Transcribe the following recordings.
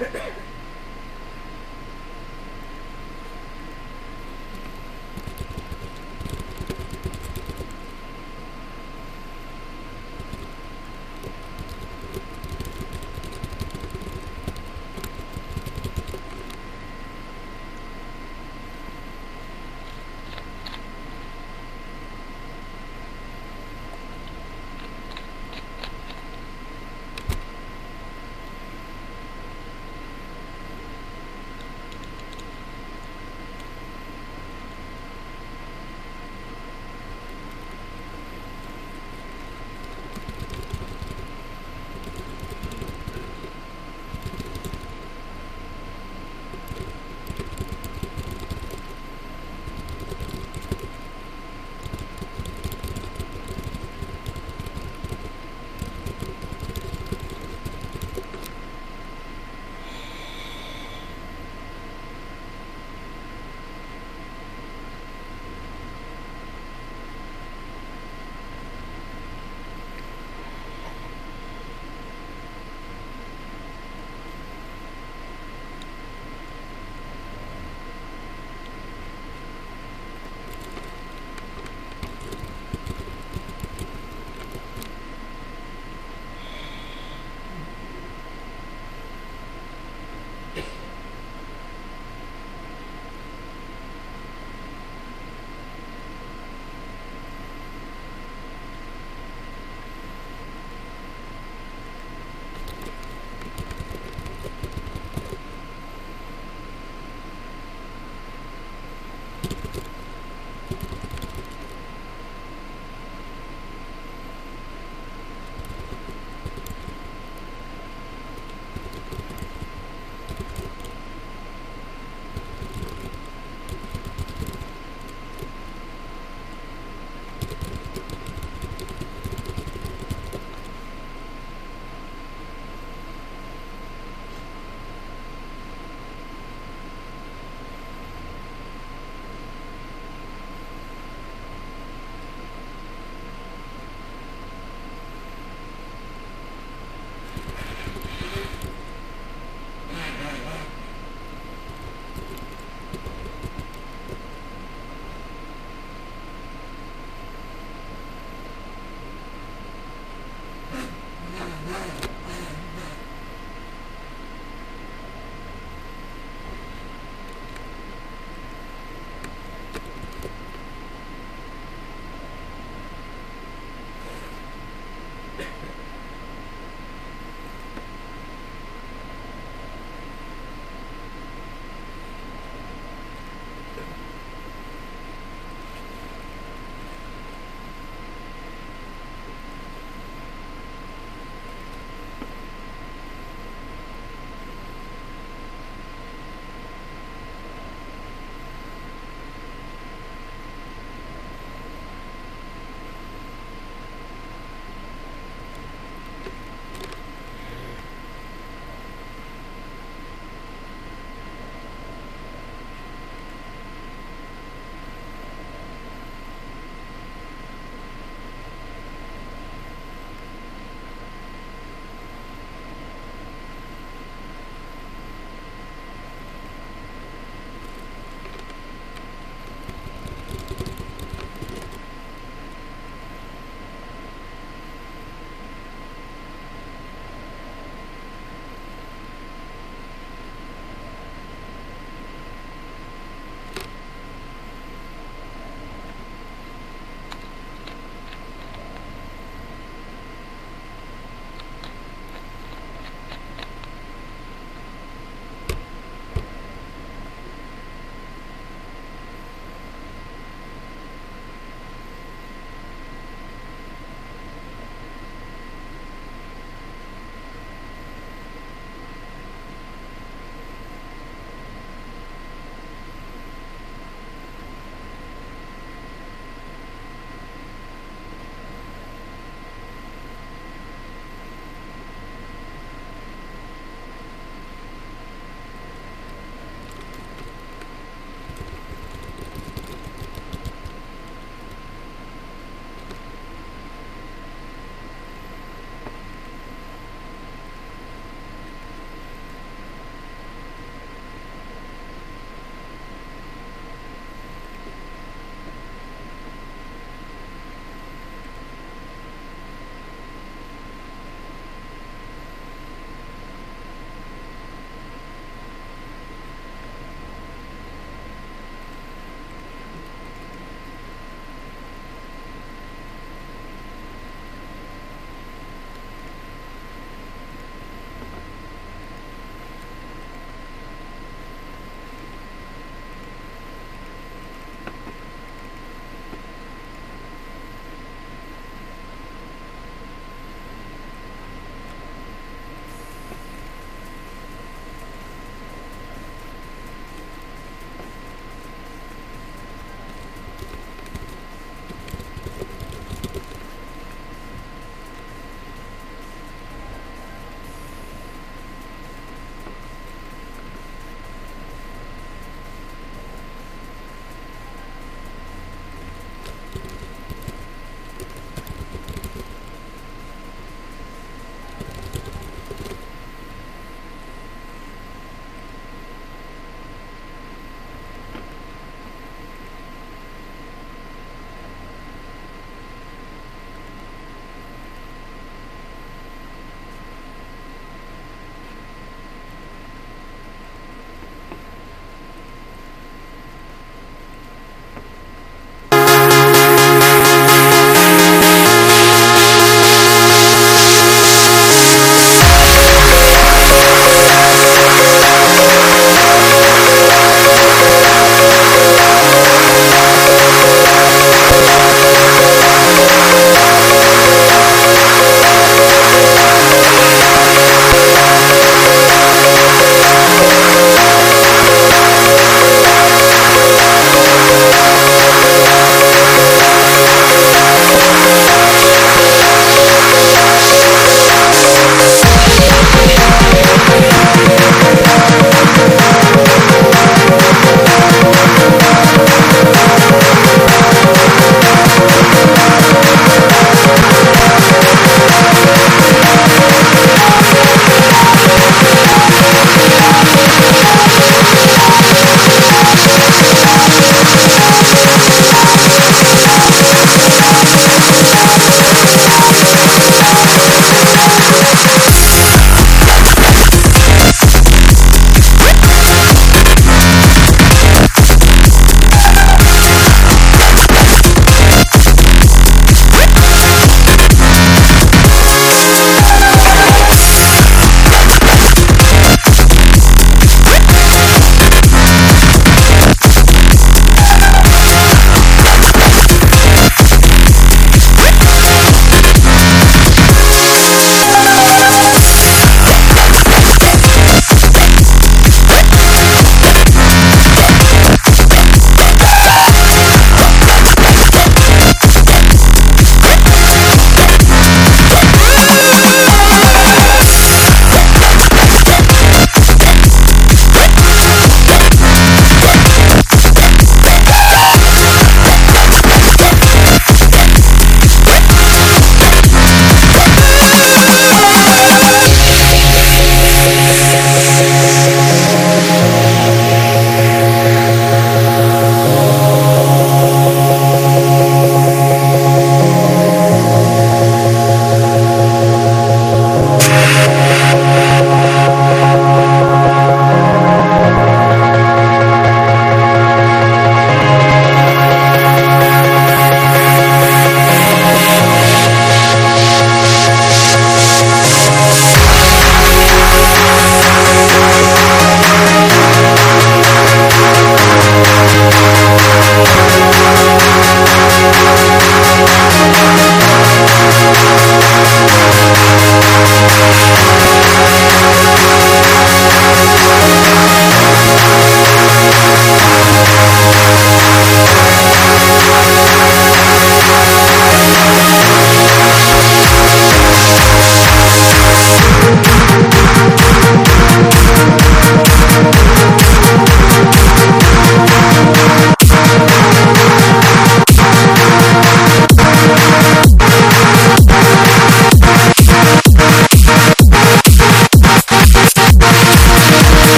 Yeah.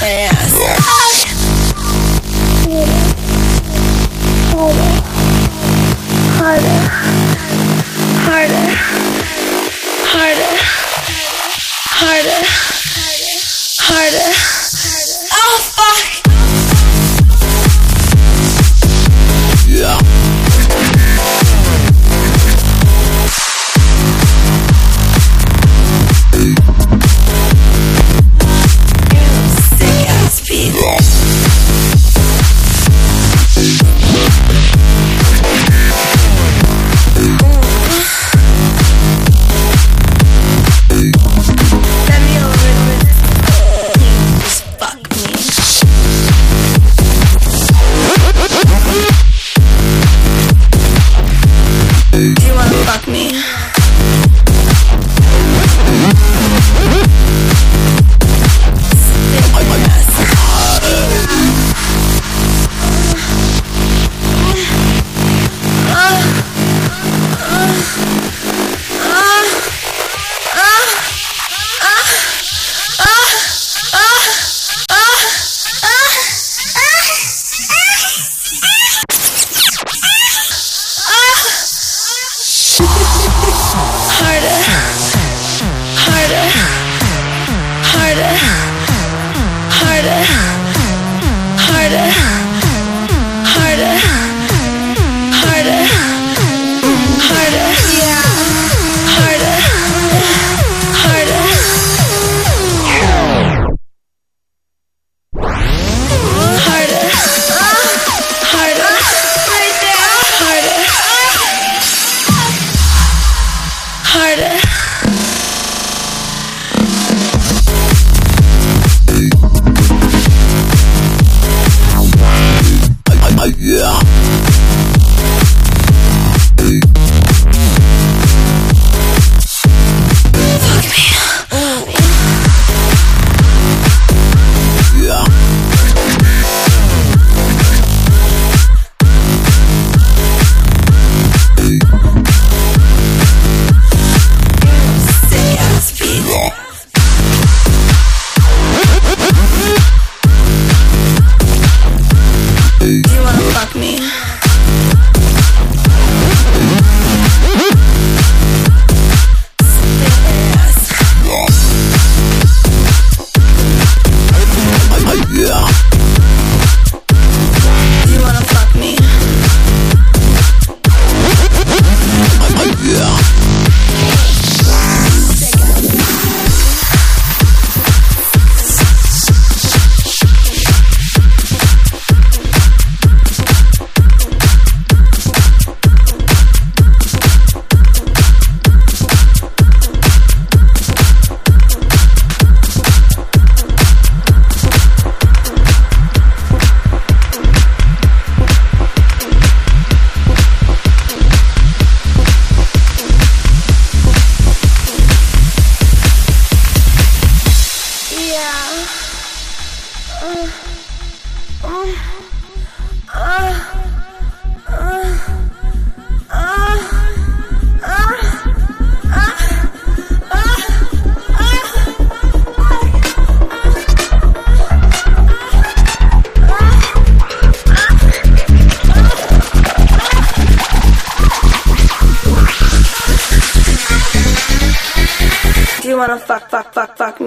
fast.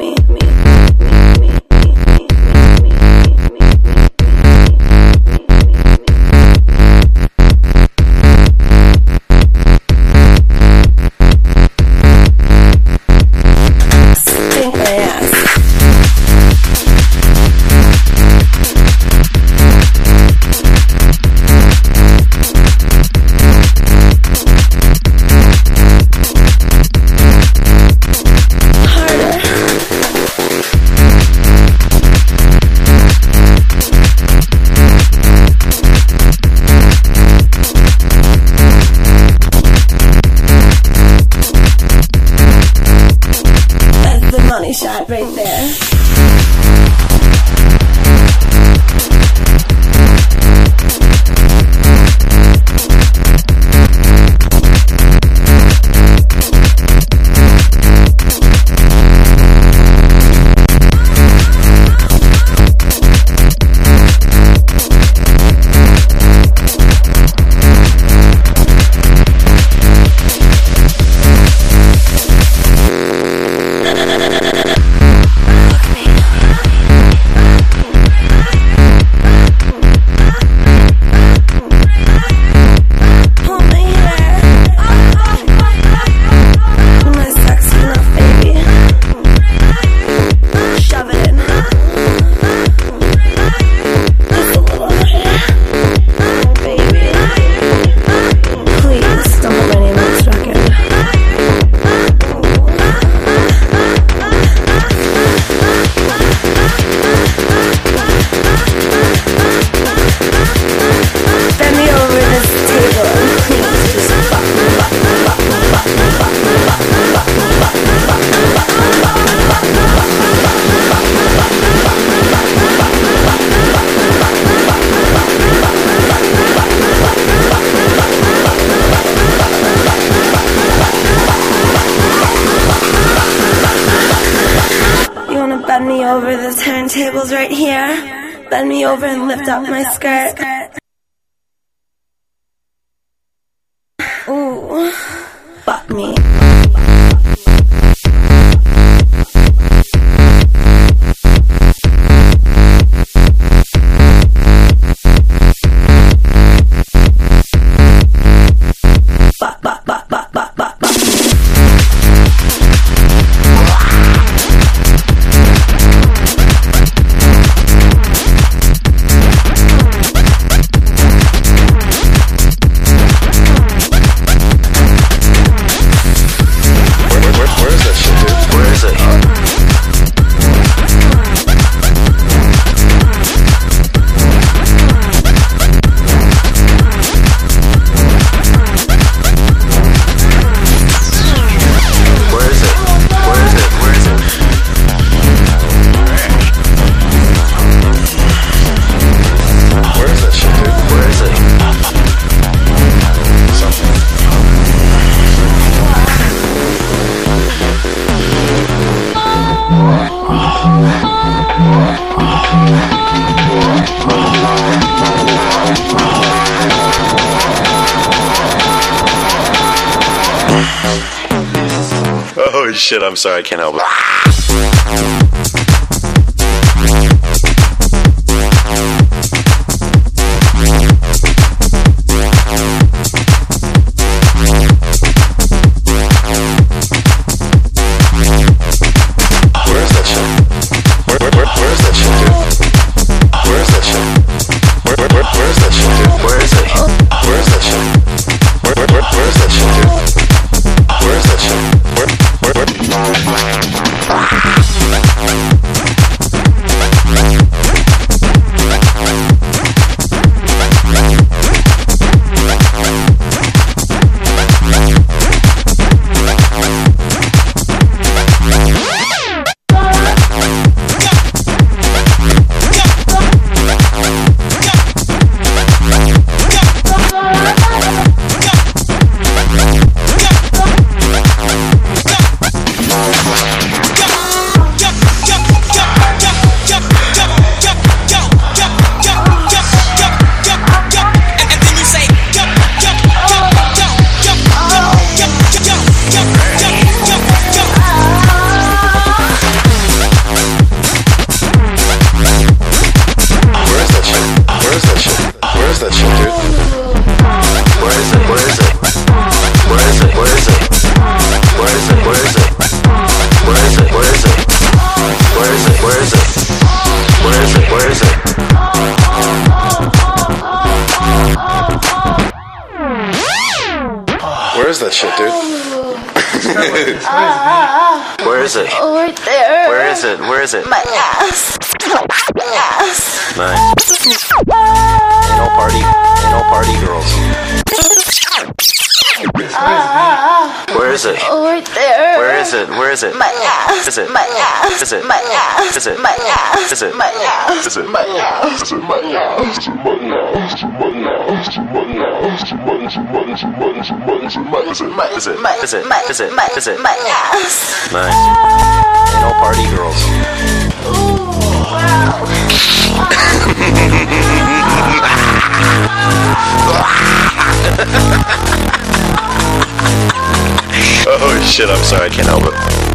Me? me, me, me, over and lift up my skirt. I'm sorry, I can't help it. Is it? Mud house. Is it? Mud house. Is it? Mud house. Mud house. Mud house. Mud house. Mud house. Mud house. Mud house. Mud is it? Mud is it? Mud is it? Mud is it? Mud is it? Mud house. Nice. And all party girls. Ooh, wow. oh shit, I'm sorry, I can't help it.